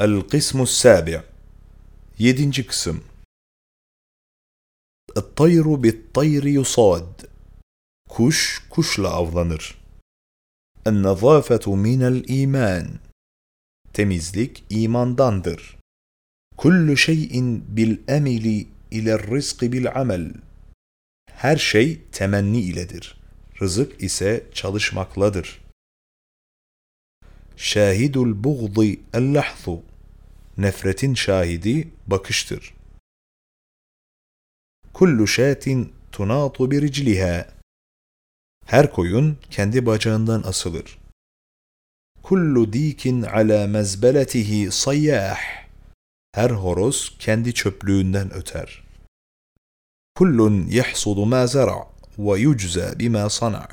القسم السابع. يدنجي قسم الطير بالطير يصاد. كش كش لا أفضنر. النظافة من الإيمان. تمزلك إيمان داندر. كل شيء بالأمل إلى الرزق بالعمل. هر شيء تمني إلدر رزق إساء تشالش مقلدر شاهد البغض اللحظو Nefretin şahidi bakıştır. Kullu şatin tunatu bir ricliha Her koyun kendi bacağından asılır. Kullu dikin ala mezbeletihi sayyah Her horoz kendi çöplüğünden öter. Kullun yahsudu ma zara ve yucza bima sana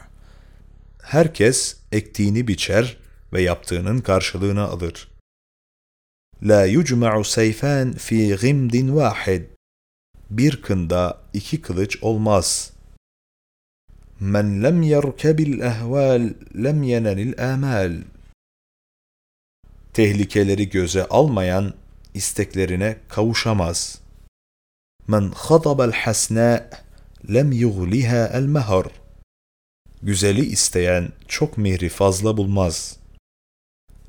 Herkes ektiğini biçer ve yaptığının karşılığını alır. La yucma'u seyfan fi gimdin vahid. Bir kında iki kılıç olmaz. Men lem yerkebil ehval lem yenenil amal. Tehlikeleri göze almayan isteklerine kavuşamaz. Men khadabel hasna lem yughliha el mehar. Güzeli isteyen çok mihri fazla bulmaz.''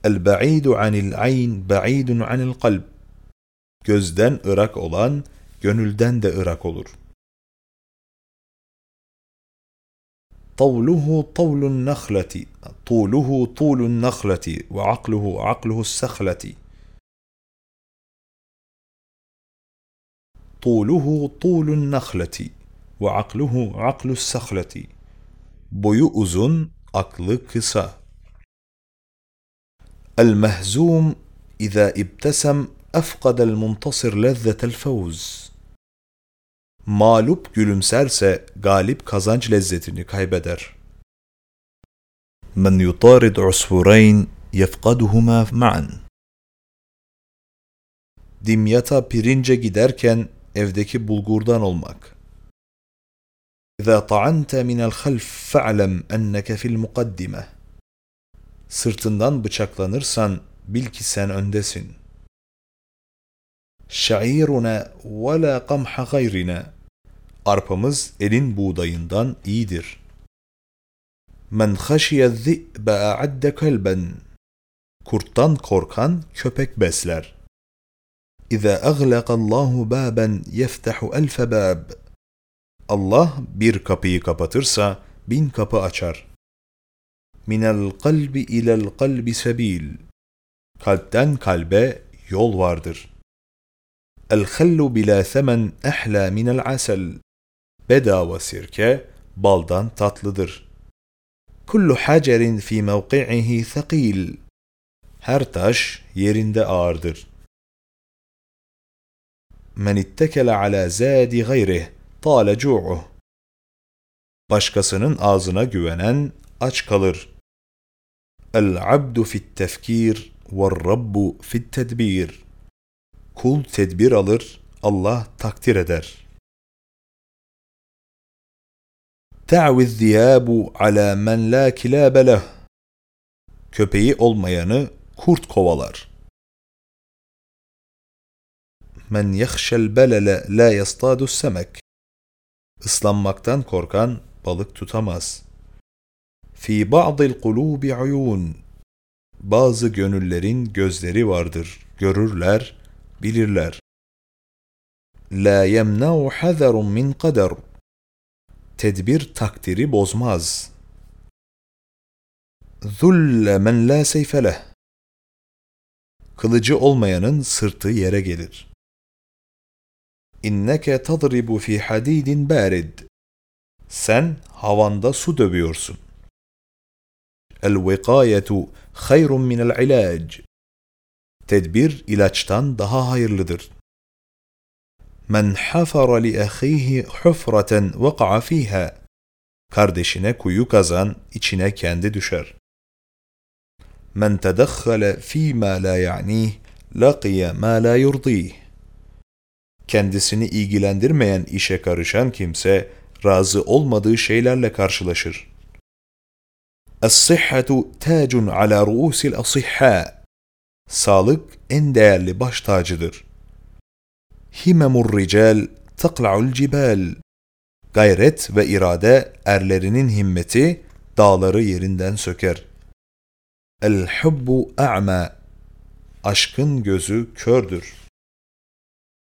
البعيد عن العين بعيد عن القلب. Gözden ırak olan gönülden de ırak olur. طوله طول النخلة طوله طول النخلة وعقله عقله السخلة. طوله طول النخلة وعقله عقل السخلة. بيؤز أكل كسه المهزوم إذا ابتسم أفقد المنتصر لذة الفوز. مالوب gülümserse galip kazanç lezzetini kaybeder من يطارد عصفورين يفقدهما معا. دميتا pirince giderken evdeki bulgurdan olmak إذا طعنت من الخلف فاعلم أنك في المقدمة. Sırtından bıçaklanırsan bil ki sen öndesin. Şairuna ve la qamha gayrina. Arpamız elin buğdayından iyidir. Men haşiye zi'be a'adde kelben. Kurttan korkan köpek besler. İza aglaqa Allahu baben yeftahu elfe bab. Allah bir kapıyı kapatırsa bin kapı açar minel kalbi ilel kalbi sebil. Kalpten kalbe yol vardır. El hallu bila semen ehla minel asel. Bedava sirke baldan tatlıdır. Kullu hacerin fi mevqi'ihi thaqil. Her taş yerinde ağırdır. Men ittekele ala zadi gayrih tale cu'uh. Başkasının ağzına güvenen aç kalır. El-abdu fit tefkir ve rabbu fit tedbir. Kul tedbir alır, Allah takdir eder. Ta'viz ziyabu ala men la kilabe leh. Köpeği olmayanı kurt kovalar. Men yahşel belele la yastadu semek. Islanmaktan korkan balık tutamaz.'' Fi ba'dil kulubi uyun. Bazı gönüllerin gözleri vardır. Görürler, bilirler. La yemna'u hazarun min kader. Tedbir takdiri bozmaz. Zulle men la seyfe leh. Kılıcı olmayanın sırtı yere gelir. İnneke tadribu fi hadidin barid. Sen havanda su dövüyorsun. El-vikayetu hayrun minel ilac. Tedbir ilaçtan daha hayırlıdır. Men hafara li ahihi hufraten vaka'a fiha. Kardeşine kuyu kazan, içine kendi düşer. Men tedakhale fîmâ la ya'nih, laqiye mâ la yurdih. Kendisini ilgilendirmeyen işe karışan kimse, razı olmadığı şeylerle karşılaşır. Es-sıhhatu tacun ala ruusil asihha. Sağlık en değerli baş tacıdır. Himemur rical takla'ul cibal. Gayret ve irade erlerinin himmeti dağları yerinden söker. El hubbu a'ma. Aşkın gözü kördür.